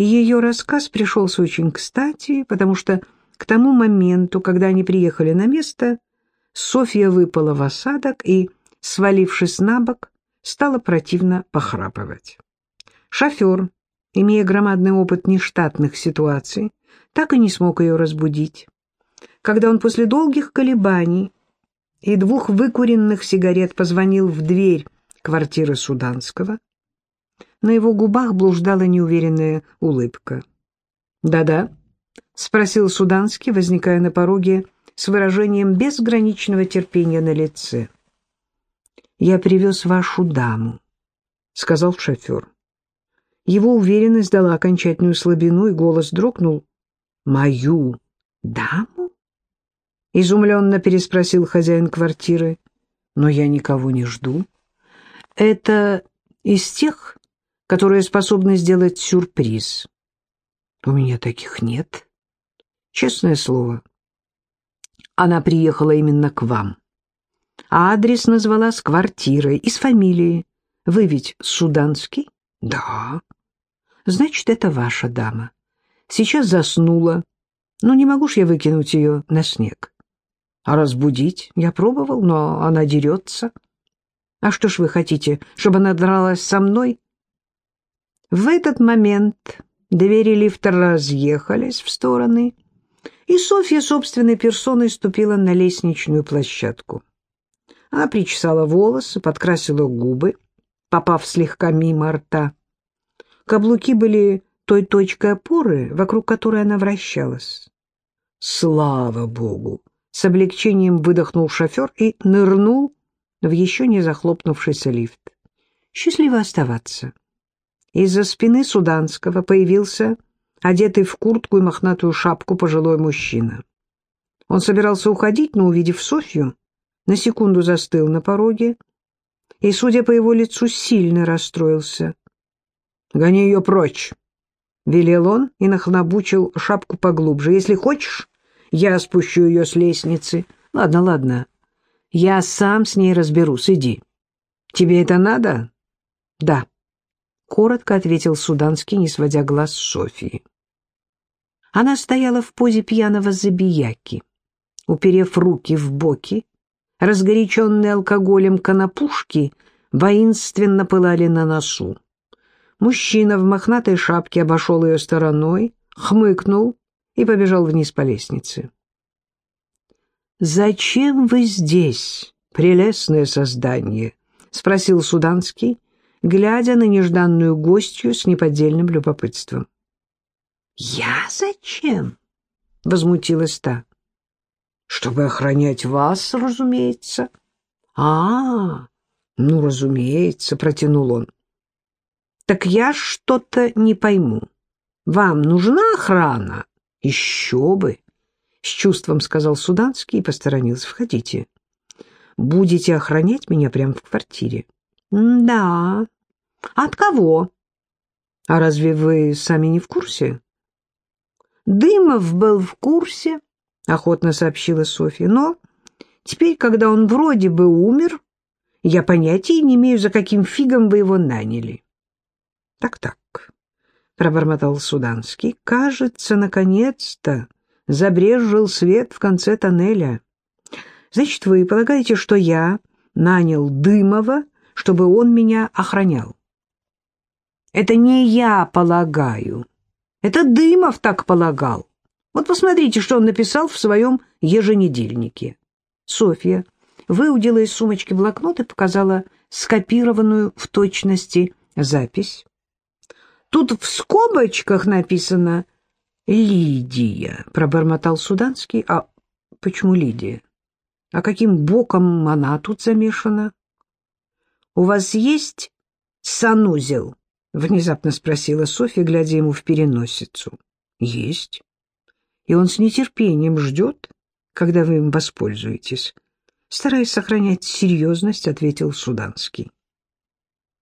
Ее рассказ пришелся очень кстати, потому что к тому моменту, когда они приехали на место, Софья выпала в осадок и, свалившись на бок, стала противно похрапывать. Шофер, имея громадный опыт нештатных ситуаций, так и не смог ее разбудить. Когда он после долгих колебаний и двух выкуренных сигарет позвонил в дверь квартиры Суданского, на его губах блуждала неуверенная улыбка. «Да-да», — спросил Суданский, возникая на пороге с выражением безграничного терпения на лице. «Я привез вашу даму», — сказал шофер. Его уверенность дала окончательную слабину, и голос дрогнул. «Мою даму?» — изумленно переспросил хозяин квартиры. «Но я никого не жду. Это из тех, которые способны сделать сюрприз. У меня таких нет. Честное слово. Она приехала именно к вам. А адрес назвала с квартирой и с фамилией. Вы ведь Суданский? Да. Значит, это ваша дама. Сейчас заснула. Но не могу ж я выкинуть ее на снег. А разбудить? Я пробовал, но она дерется. А что ж вы хотите, чтобы она дралась со мной? В этот момент двери лифта разъехались в стороны, и Софья собственной персоной ступила на лестничную площадку. Она причесала волосы, подкрасила губы, попав слегка мимо рта. Каблуки были той точкой опоры, вокруг которой она вращалась. Слава богу! С облегчением выдохнул шофер и нырнул в еще не захлопнувшийся лифт. Счастливо оставаться. Из-за спины Суданского появился одетый в куртку и мохнатую шапку пожилой мужчина. Он собирался уходить, но, увидев Софью, на секунду застыл на пороге и, судя по его лицу, сильно расстроился. «Гони ее прочь!» — велел он и нахлобучил шапку поглубже. «Если хочешь, я спущу ее с лестницы. Ладно, ладно, я сам с ней разберусь, иди. Тебе это надо?» «Да». — коротко ответил Суданский, не сводя глаз с Софии. Она стояла в позе пьяного забияки, уперев руки в боки, разгоряченные алкоголем конопушки воинственно пылали на носу. Мужчина в мохнатой шапке обошел ее стороной, хмыкнул и побежал вниз по лестнице. «Зачем вы здесь, прелестное создание?» — спросил Суданский, глядя на нежданную гостью с неподдельным любопытством. «Я зачем?» — возмутилась та. «Чтобы охранять вас, разумеется». «А, ну, разумеется», — протянул он. «Так я что-то не пойму. Вам нужна охрана?» «Еще бы!» — с чувством сказал Суданский и посторонился. «Входите. Будете охранять меня прямо в квартире». «Да. От кого?» «А разве вы сами не в курсе?» «Дымов был в курсе», — охотно сообщила Софья. «Но теперь, когда он вроде бы умер, я понятия не имею, за каким фигом вы его наняли». «Так-так», — пробормотал Суданский. «Кажется, наконец-то забрежил свет в конце тоннеля. Значит, вы полагаете, что я нанял Дымова, чтобы он меня охранял. Это не я полагаю. Это Дымов так полагал. Вот посмотрите, что он написал в своем еженедельнике. Софья выудила из сумочки блокнот и показала скопированную в точности запись. Тут в скобочках написано «Лидия», — пробормотал Суданский. А почему Лидия? А каким боком она тут замешана? «У вас есть санузел?» — внезапно спросила Софья, глядя ему в переносицу. «Есть. И он с нетерпением ждет, когда вы им воспользуетесь». Стараясь сохранять серьезность, ответил Суданский.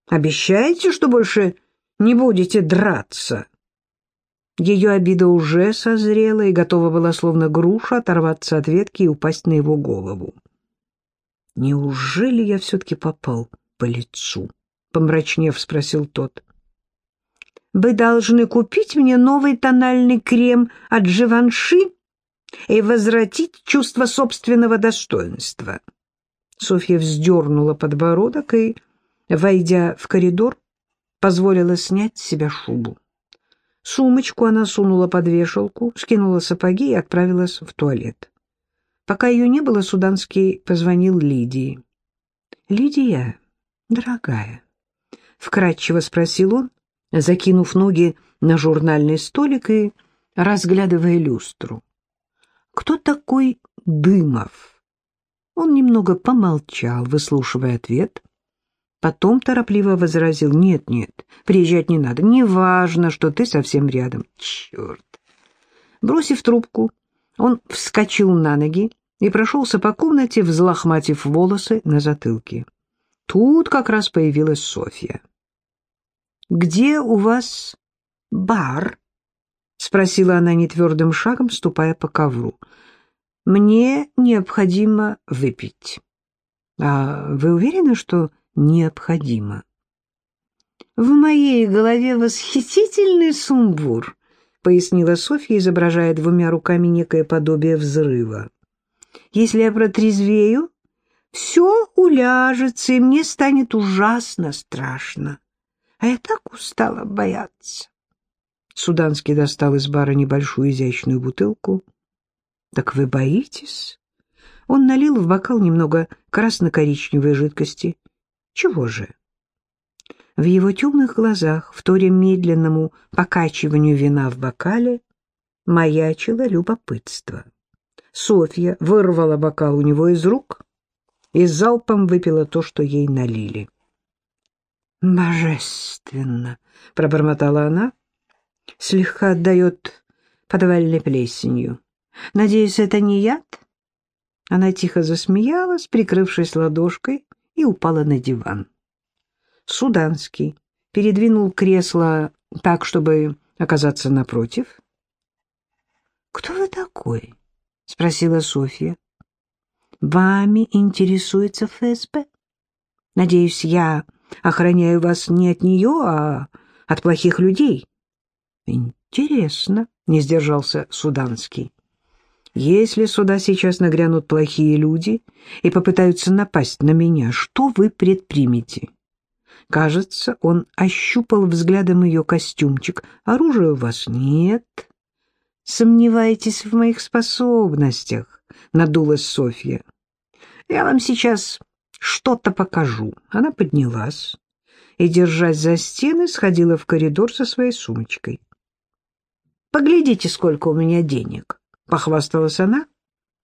«Обещаете, что больше не будете драться?» Ее обида уже созрела и готова была, словно груша, оторваться от ветки и упасть на его голову. «Неужели я все-таки попал?» По лицу? — помрачнев спросил тот. вы должны купить мне новый тональный крем от Живанши и возвратить чувство собственного достоинства. Софья вздернула подбородок и, войдя в коридор, позволила снять с себя шубу. Сумочку она сунула под вешалку, скинула сапоги и отправилась в туалет. Пока ее не было, Суданский позвонил Лидии. «Лидия, дорогая», — вкратчиво спросил он, закинув ноги на журнальный столик и разглядывая люстру. «Кто такой Дымов?» Он немного помолчал, выслушивая ответ. Потом торопливо возразил, «Нет, нет, приезжать не надо, не важно, что ты совсем рядом. Черт!» Бросив трубку, он вскочил на ноги и прошелся по комнате, взлохматив волосы на затылке. Тут как раз появилась Софья. «Где у вас бар?» — спросила она нетвердым шагом, ступая по ковру. «Мне необходимо выпить». «А вы уверены, что необходимо?» «В моей голове восхитительный сумбур», — пояснила Софья, изображая двумя руками некое подобие взрыва. «Если я протрезвею, все уляжется, и мне станет ужасно страшно а я так устала бояться. Суданский достал из бара небольшую изящную бутылку. «Так вы боитесь?» Он налил в бокал немного красно-коричневой жидкости. «Чего же?» В его темных глазах, в торе медленному покачиванию вина в бокале, маячило любопытство. Софья вырвала бокал у него из рук и залпом выпила то, что ей налили. «Божественно!» — пробормотала она. «Слегка отдает подвальной плесенью. Надеюсь, это не яд?» Она тихо засмеялась, прикрывшись ладошкой, и упала на диван. Суданский передвинул кресло так, чтобы оказаться напротив. «Кто вы такой?» — спросила Софья. «Вами интересуется ФСБ? Надеюсь, я Охраняю вас не от нее, а от плохих людей. Интересно, не сдержался Суданский. Если сюда сейчас нагрянут плохие люди и попытаются напасть на меня, что вы предпримете? Кажется, он ощупал взглядом ее костюмчик. Оружия у вас нет. Сомневаетесь в моих способностях, надулась Софья. Я вам сейчас что-то покажу. Она поднялась и, держась за стены, сходила в коридор со своей сумочкой. «Поглядите, сколько у меня денег», — похвасталась она,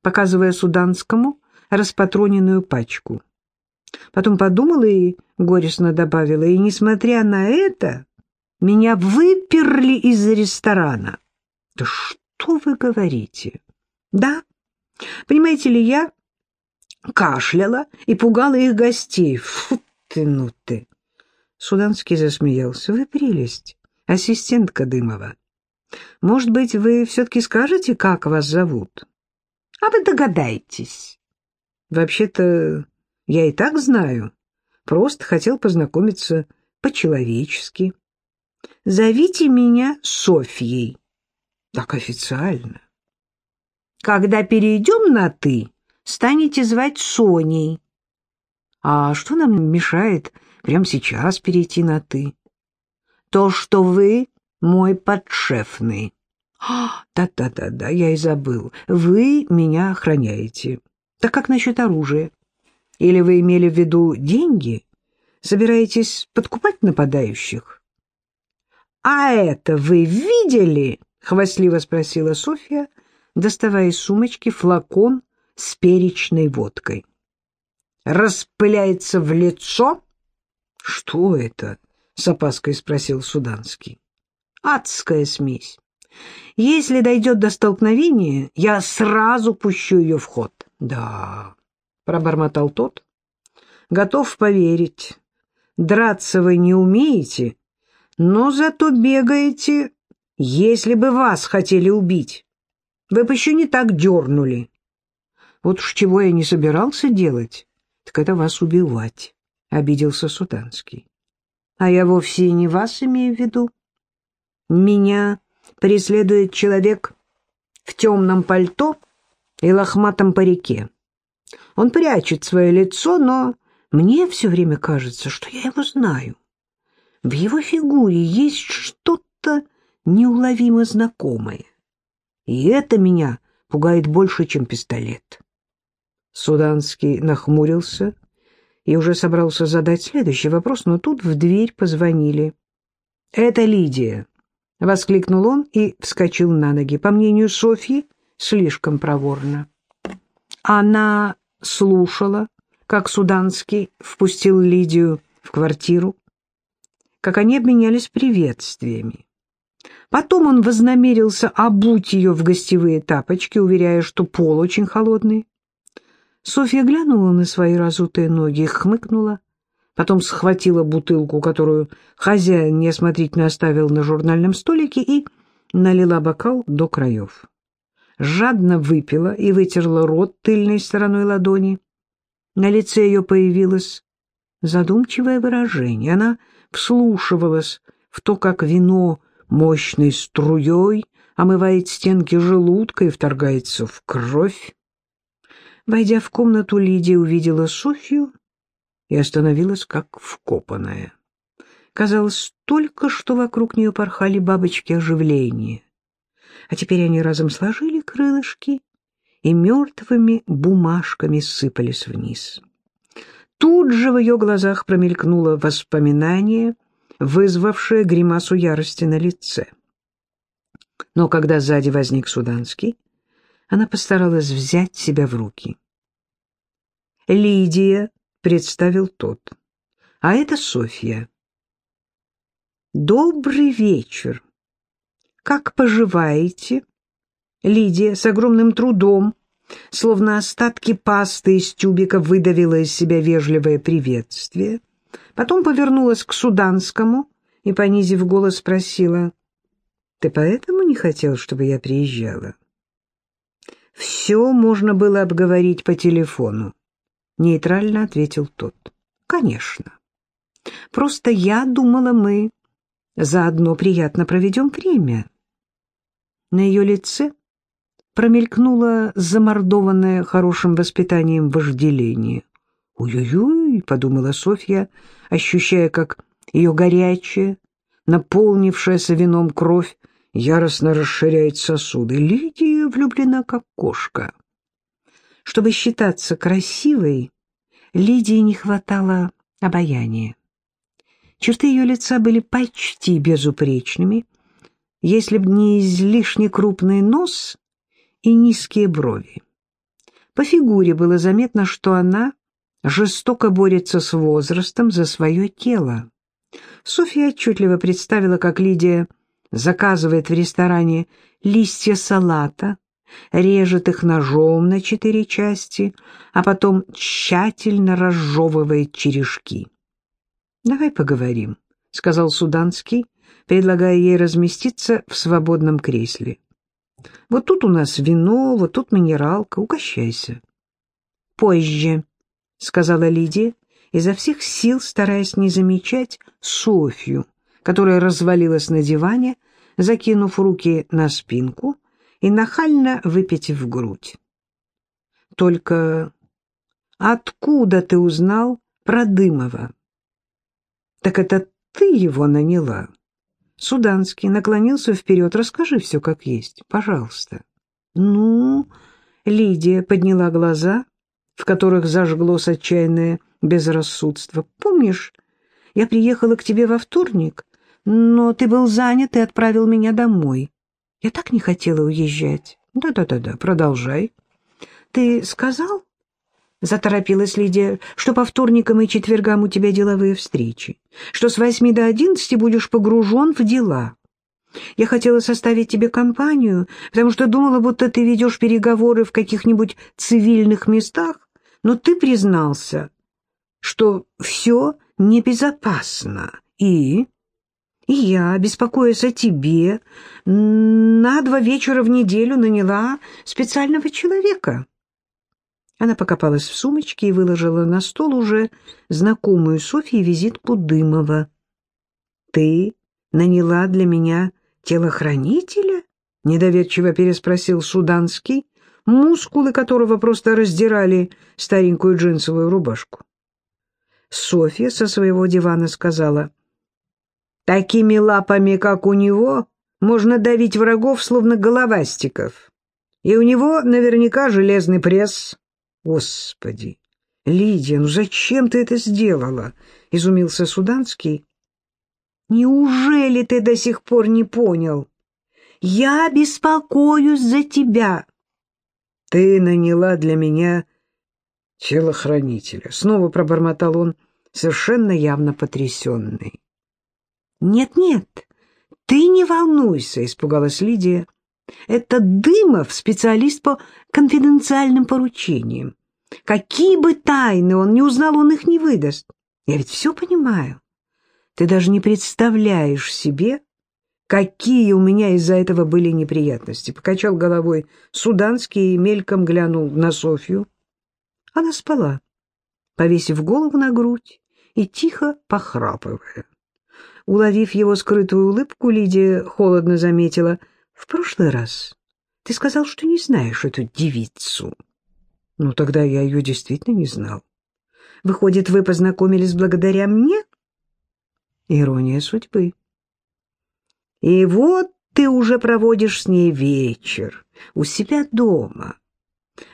показывая суданскому распатроненную пачку. Потом подумала и горестно добавила, и, несмотря на это, меня выперли из ресторана. Да что вы говорите? Да, понимаете ли, я кашляла и пугала их гостей. Фу ты, ну ты! Суданский засмеялся. Вы прелесть, ассистентка Дымова. Может быть, вы все-таки скажете, как вас зовут? А вы догадаетесь. Вообще-то я и так знаю. Просто хотел познакомиться по-человечески. Зовите меня Софьей. Так официально. Когда перейдем на «ты», станете звать Соней. А что нам мешает прямо сейчас перейти на «ты»? То, что вы мой подшефный. Да-да-да-да, я и забыл. Вы меня охраняете. Так как насчет оружия? Или вы имели в виду деньги? Собираетесь подкупать нападающих? А это вы видели? Хвастливо спросила Софья, доставая из сумочки флакон с перечной водкой. «Распыляется в лицо?» «Что это?» — с опаской спросил Суданский. «Адская смесь. Если дойдет до столкновения, я сразу пущу ее в ход». «Да», — пробормотал тот, — «готов поверить. Драться вы не умеете, но зато бегаете, если бы вас хотели убить. Вы бы еще не так дернули». Вот уж чего я не собирался делать, так это вас убивать, — обиделся Сутанский. А я вовсе не вас имею в виду. Меня преследует человек в темном пальто и лохматом парике. Он прячет свое лицо, но мне все время кажется, что я его знаю. В его фигуре есть что-то неуловимо знакомое. И это меня пугает больше, чем пистолет. Суданский нахмурился и уже собрался задать следующий вопрос, но тут в дверь позвонили. «Это Лидия», — воскликнул он и вскочил на ноги. По мнению Софьи, слишком проворно. Она слушала, как Суданский впустил Лидию в квартиру, как они обменялись приветствиями. Потом он вознамерился обуть ее в гостевые тапочки, уверяя, что пол очень холодный. Софья глянула на свои разутые ноги и хмыкнула, потом схватила бутылку, которую хозяин неосмотрительно оставил на журнальном столике, и налила бокал до краев. Жадно выпила и вытерла рот тыльной стороной ладони. На лице ее появилось задумчивое выражение. Она вслушивалась в то, как вино мощной струей омывает стенки желудка и вторгается в кровь. Войдя в комнату, Лидия увидела Софью и остановилась как вкопанная. Казалось, только что вокруг нее порхали бабочки оживления. А теперь они разом сложили крылышки и мертвыми бумажками сыпались вниз. Тут же в ее глазах промелькнуло воспоминание, вызвавшее гримасу ярости на лице. Но когда сзади возник Суданский, она постаралась взять себя в руки. «Лидия», — представил тот, — «а это Софья». «Добрый вечер. Как поживаете?» Лидия с огромным трудом, словно остатки пасты из тюбика, выдавила из себя вежливое приветствие, потом повернулась к Суданскому и, понизив голос, спросила, «Ты поэтому не хотел, чтобы я приезжала?» все можно было обговорить по телефону. Нейтрально ответил тот. Конечно. Просто я думала, мы заодно приятно проведем время. На ее лице промелькнуло замордованное хорошим воспитанием вожделение. «Ой-ой-ой», — подумала Софья, ощущая, как ее горячая, наполнившаяся вином кровь яростно расширяет сосуды. Лидия влюблена как кошка. Чтобы считаться красивой, Лидии не хватало обаяния. Черты ее лица были почти безупречными, если б не излишне крупный нос и низкие брови. По фигуре было заметно, что она жестоко борется с возрастом за свое тело. Софья отчетливо представила, как Лидия заказывает в ресторане листья салата, режет их ножом на четыре части, а потом тщательно разжевывает черешки. «Давай поговорим», — сказал Суданский, предлагая ей разместиться в свободном кресле. «Вот тут у нас вино, вот тут минералка, угощайся». «Позже», — сказала Лидия, изо всех сил стараясь не замечать Софью, которая развалилась на диване, закинув руки на спинку и нахально выпитив грудь. «Только откуда ты узнал про Дымова?» «Так это ты его наняла?» Суданский наклонился вперед. «Расскажи все как есть, пожалуйста». «Ну...» Лидия подняла глаза, в которых зажглось отчаянное безрассудство. «Помнишь, я приехала к тебе во вторник, но ты был занят и отправил меня домой. Я так не хотела уезжать. Да-да-да-да, продолжай. Ты сказал, заторопилась Лидия, что по вторникам и четвергам у тебя деловые встречи, что с восьми до одиннадцати будешь погружен в дела. Я хотела составить тебе компанию, потому что думала, будто ты ведешь переговоры в каких-нибудь цивильных местах, но ты признался, что все небезопасно. И и я, беспокоясь о тебе, на два вечера в неделю наняла специального человека. Она покопалась в сумочке и выложила на стол уже знакомую Софье визитку Дымова. «Ты наняла для меня телохранителя?» — недоверчиво переспросил Суданский, мускулы которого просто раздирали старенькую джинсовую рубашку. Софья со своего дивана сказала, «Такими лапами, как у него, можно давить врагов, словно головастиков. И у него наверняка железный пресс». «Господи! Лидия, ну зачем ты это сделала?» — изумился Суданский. «Неужели ты до сих пор не понял? Я беспокоюсь за тебя». «Ты наняла для меня телохранителя», — снова пробормотал он, совершенно явно потрясенный. «Нет-нет, ты не волнуйся», — испугалась Лидия. «Это Дымов, специалист по конфиденциальным поручениям. Какие бы тайны он не узнал, он их не выдаст. Я ведь все понимаю. Ты даже не представляешь себе, какие у меня из-за этого были неприятности. Покачал головой Суданский и мельком глянул на Софью. Она спала, повесив голову на грудь и тихо похрапывая. Уловив его скрытую улыбку, Лидия холодно заметила. «В прошлый раз ты сказал, что не знаешь эту девицу». «Ну, тогда я ее действительно не знал. Выходит, вы познакомились благодаря мне?» Ирония судьбы. И вот ты уже проводишь с ней вечер у себя дома.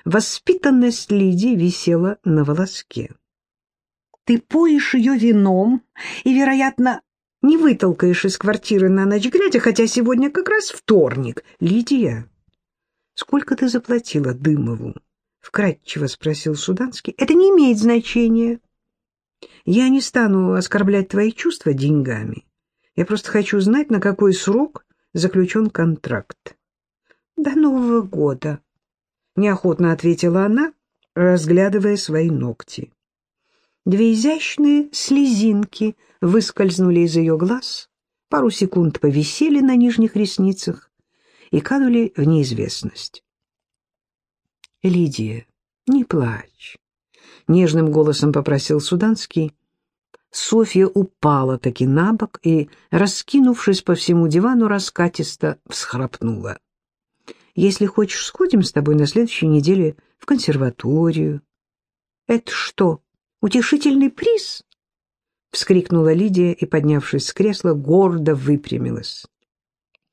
Воспитанность Лидии висела на волоске. Ты поешь ее вином и, вероятно, не вытолкаешь из квартиры на ночь глядя, хотя сегодня как раз вторник. Лидия, сколько ты заплатила Дымову? Вкратчиво спросил Суданский. Это не имеет значения. Я не стану оскорблять твои чувства деньгами. Я просто хочу знать, на какой срок заключен контракт. До Нового года, неохотно ответила она, разглядывая свои ногти. Две изящные слезинки выскользнули из ее глаз, пару секунд повисели на нижних ресницах и канули в неизвестность. «Лидия, не плачь», — нежным голосом попросил Суданский. Софья упала таки на бок и, раскинувшись по всему дивану, раскатисто всхрапнула. «Если хочешь, сходим с тобой на следующей неделе в консерваторию». «Это что, утешительный приз?» — вскрикнула Лидия и, поднявшись с кресла, гордо выпрямилась.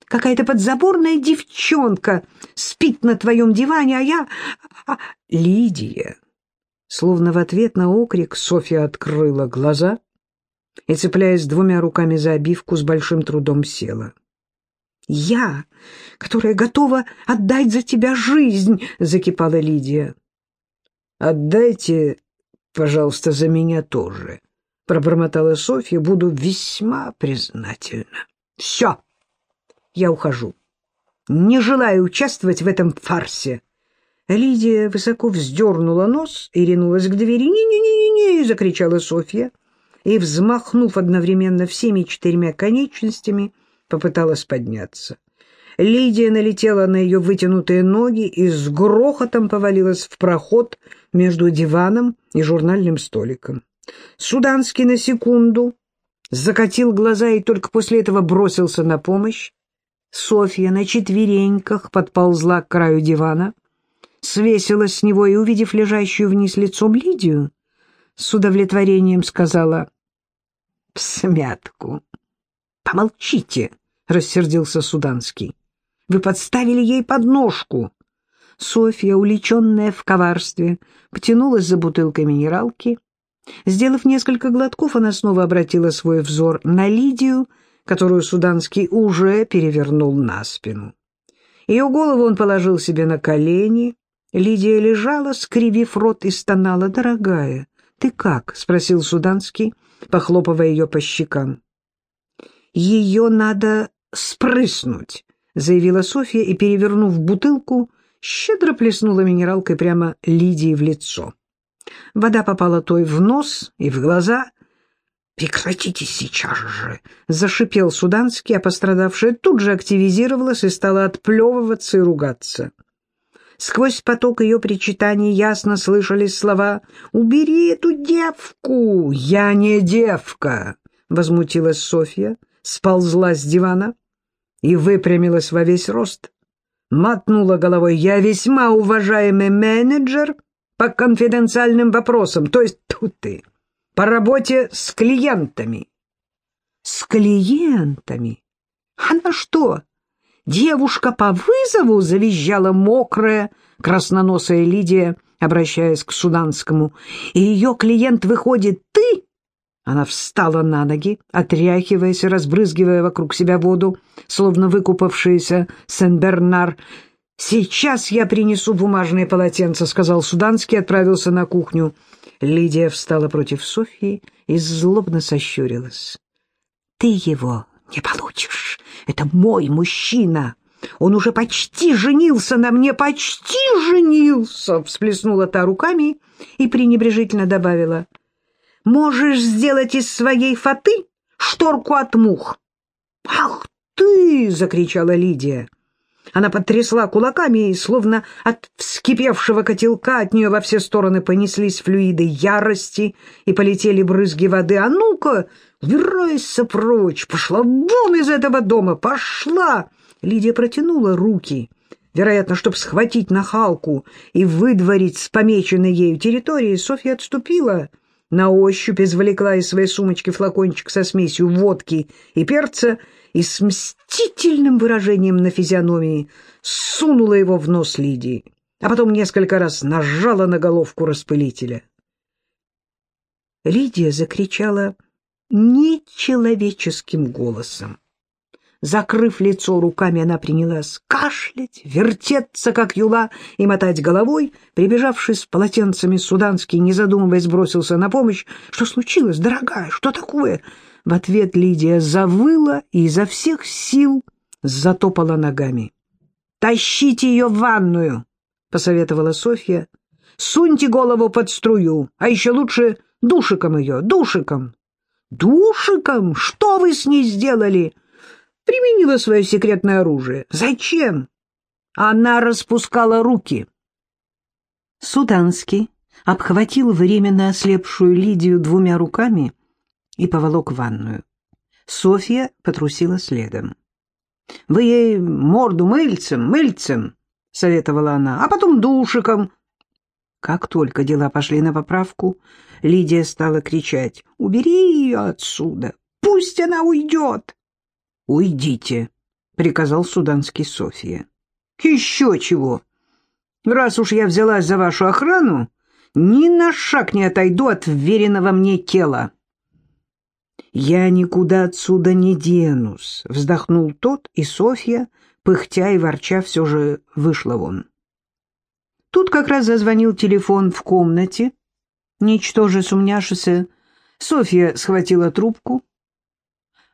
«Какая-то подзаборная девчонка спит на твоем диване, а я...» а... «Лидия!» Словно в ответ на окрик Софья открыла глаза и, цепляясь двумя руками за обивку, с большим трудом села. «Я, которая готова отдать за тебя жизнь!» — закипала Лидия. «Отдайте, пожалуйста, за меня тоже», — пробормотала Софья. «Буду весьма признательна». «Все, я ухожу. Не желаю участвовать в этом фарсе». Лидия высоко вздернула нос и ринулась к двери. «Не-не-не-не!» — закричала Софья и, взмахнув одновременно всеми четырьмя конечностями, попыталась подняться. Лидия налетела на ее вытянутые ноги и с грохотом повалилась в проход между диваном и журнальным столиком. Суданский на секунду закатил глаза и только после этого бросился на помощь. Софья на четвереньках подползла к краю дивана, свесилась с него и, увидев лежащую вниз лицом Лидию, с удовлетворением сказала в смятку. «Помолчите!» — рассердился Суданский. «Вы подставили ей подножку!» Софья, уличенная в коварстве, потянулась за бутылкой минералки. Сделав несколько глотков, она снова обратила свой взор на Лидию, которую Суданский уже перевернул на спину. Ее голову он положил себе на колени. Лидия лежала, скривив рот, и стонала. «Дорогая, ты как?» — спросил Суданский, похлопывая ее по щекам. «Ее надо спрыснуть», — заявила Софья и, перевернув бутылку, щедро плеснула минералкой прямо Лидии в лицо. Вода попала той в нос и в глаза. «Прекратите сейчас же!» — зашипел Суданский, а пострадавшая тут же активизировалась и стала отплевываться и ругаться. Сквозь поток ее причитаний ясно слышались слова «Убери эту девку!» «Я не девка!» — возмутилась Софья, сползла с дивана и выпрямилась во весь рост, мотнула головой. «Я весьма уважаемый менеджер по конфиденциальным вопросам, то есть тут ты, по работе с клиентами». «С клиентами? Она что, девушка по вызову?» — завизжала мокрая, красноносая Лидия, обращаясь к Суданскому. «И ее клиент выходит ты?» Она встала на ноги, отряхиваясь разбрызгивая вокруг себя воду, словно выкупавшаяся Сен-Бернар. «Сейчас я принесу бумажные полотенца», — сказал Суданский, отправился на кухню. Лидия встала против Софьи и злобно сощурилась. «Ты его не получишь. Это мой мужчина. Он уже почти женился на мне, почти женился!» Всплеснула та руками и пренебрежительно добавила — можешь сделать из своей фаты шторку от мух. «Ах ты!» — закричала Лидия. Она потрясла кулаками, и, словно от вскипевшего котелка, от нее во все стороны понеслись флюиды ярости и полетели брызги воды. «А ну-ка, убирайся прочь! Пошла вон из этого дома! Пошла!» Лидия протянула руки, вероятно, чтобы схватить нахалку и выдворить с помеченной ею территории. Софья отступила — на ощупь извлекла из своей сумочки флакончик со смесью водки и перца и с мстительным выражением на физиономии сунула его в нос Лидии, а потом несколько раз нажала на головку распылителя. Лидия закричала нечеловеческим голосом. Закрыв лицо руками, она принялась кашлять, вертеться, как юла, и мотать головой. Прибежавший с полотенцами суданский, не задумываясь, бросился на помощь. «Что случилось, дорогая? Что такое?» В ответ Лидия завыла и изо всех сил затопала ногами. «Тащите ее в ванную!» — посоветовала Софья. «Суньте голову под струю, а еще лучше душиком ее, душиком!» «Душиком? Что вы с ней сделали?» применила свое секретное оружие. Зачем? Она распускала руки. Суданский обхватил временно ослепшую Лидию двумя руками и поволок в ванную. Софья потрусила следом. — Вы ей морду мыльцем, мыльцем, — советовала она, — а потом душиком. Как только дела пошли на поправку, Лидия стала кричать — Убери ее отсюда, пусть она уйдет. «Уйдите», — приказал суданский София. «Еще чего! Раз уж я взялась за вашу охрану, ни на шаг не отойду от веренного мне тела». «Я никуда отсюда не денусь», — вздохнул тот, и Софья, пыхтя и ворча, все же вышла вон. Тут как раз зазвонил телефон в комнате. Ничтоже сумняшися, Софья схватила трубку.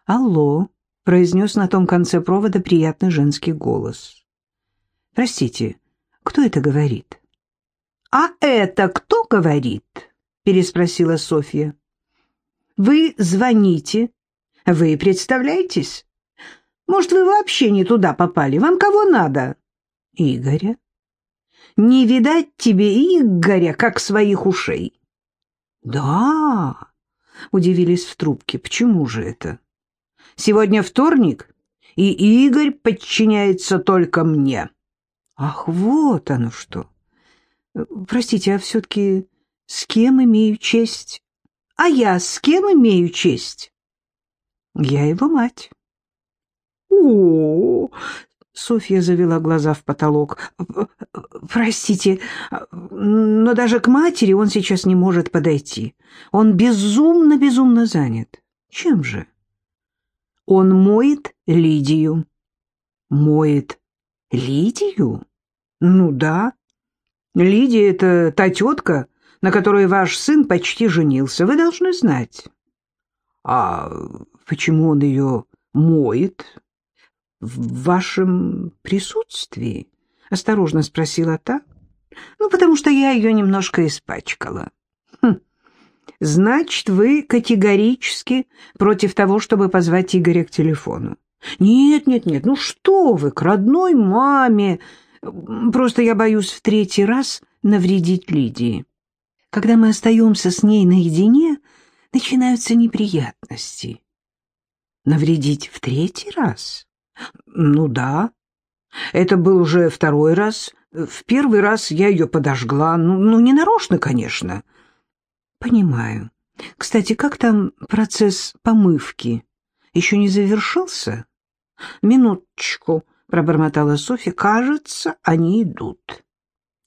«Алло», — произнес на том конце провода приятный женский голос. «Простите, кто это говорит?» «А это кто говорит?» — переспросила Софья. «Вы звоните. Вы представляетесь? Может, вы вообще не туда попали? Вам кого надо?» «Игоря». «Не видать тебе Игоря, как своих ушей». «Да», — удивились в трубке, — «почему же это?» Сегодня вторник, и Игорь подчиняется только мне. Ах, вот оно что. Простите, а все-таки с кем имею честь? А я с кем имею честь? Я его мать. О, Софья завела глаза в потолок. «Простите, но даже к матери он сейчас не может подойти. Он безумно-безумно занят. Чем же?» Он моет Лидию. Моет Лидию? Ну да. Лидия — это та тетка, на которой ваш сын почти женился. Вы должны знать. А почему он ее моет? В вашем присутствии? Осторожно спросила та. Ну, потому что я ее немножко испачкала. Хм. Значит, вы категорически против того, чтобы позвать Игоря к телефону? Нет, нет, нет, ну что вы, к родной маме. Просто я боюсь в третий раз навредить Лидии. Когда мы остаемся с ней наедине, начинаются неприятности. Навредить в третий раз? Ну да. Это был уже второй раз. В первый раз я ее подожгла. Ну, ну не нарочно, конечно. Понимаю. Кстати, как там процесс помывки? Еще не завершился? Минуточку, пробормотала Софья. Кажется, они идут.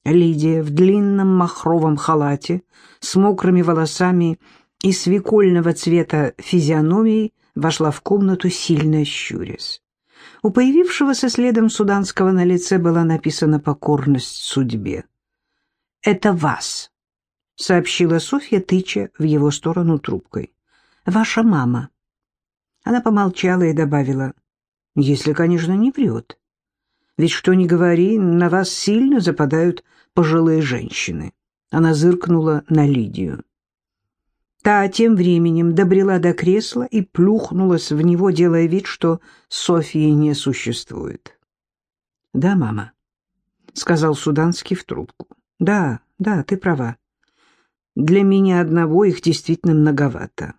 Лидия в длинном махровом халате с мокрыми волосами и свекольного цвета физиономией вошла в комнату, сильно щурясь. У появившегося следом суданского на лице была написана покорность судьбе. «Это вас», — сообщила Софья, тыча в его сторону трубкой. «Ваша мама». Она помолчала и добавила, «Если, конечно, не врет. Ведь что ни говори, на вас сильно западают пожилые женщины». Она зыркнула на Лидию. Та тем временем добрела до кресла и плюхнулась в него, делая вид, что Софьи не существует. «Да, мама», — сказал Суданский в трубку. «Да, да, ты права. Для меня одного их действительно многовато».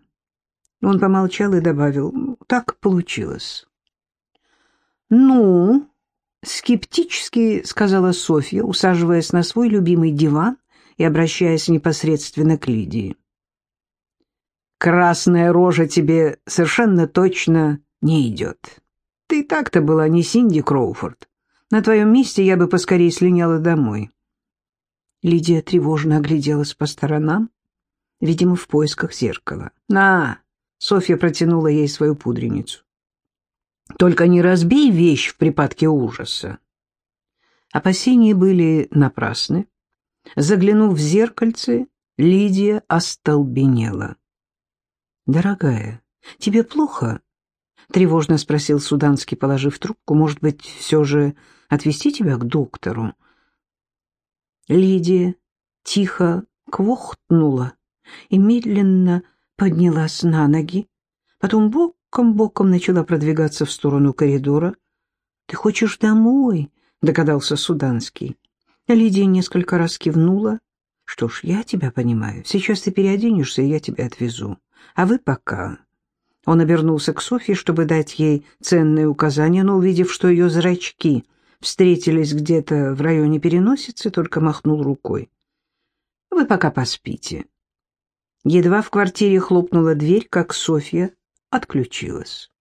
Он помолчал и добавил, «Так получилось». «Ну?» — скептически сказала Софья, усаживаясь на свой любимый диван и обращаясь непосредственно к Лидии. Красная рожа тебе совершенно точно не идет. Ты так-то была не Синди Кроуфорд. На твоем месте я бы поскорее слиняла домой. Лидия тревожно огляделась по сторонам, видимо, в поисках зеркала. «На!» — Софья протянула ей свою пудреницу. «Только не разбей вещь в припадке ужаса». Опасения были напрасны. Заглянув в зеркальце, Лидия остолбенела. «Дорогая, тебе плохо?» — тревожно спросил Суданский, положив трубку. «Может быть, все же отвезти тебя к доктору?» Лидия тихо квохтнула и медленно поднялась на ноги, потом боком-боком начала продвигаться в сторону коридора. «Ты хочешь домой?» — догадался Суданский. Лидия несколько раз кивнула. «Что ж, я тебя понимаю. Сейчас ты переоденешься, и я тебя отвезу. А вы пока...» Он обернулся к Софье, чтобы дать ей ценные указания, но, увидев, что ее зрачки встретились где-то в районе переносицы, только махнул рукой. «Вы пока поспите». Едва в квартире хлопнула дверь, как Софья отключилась.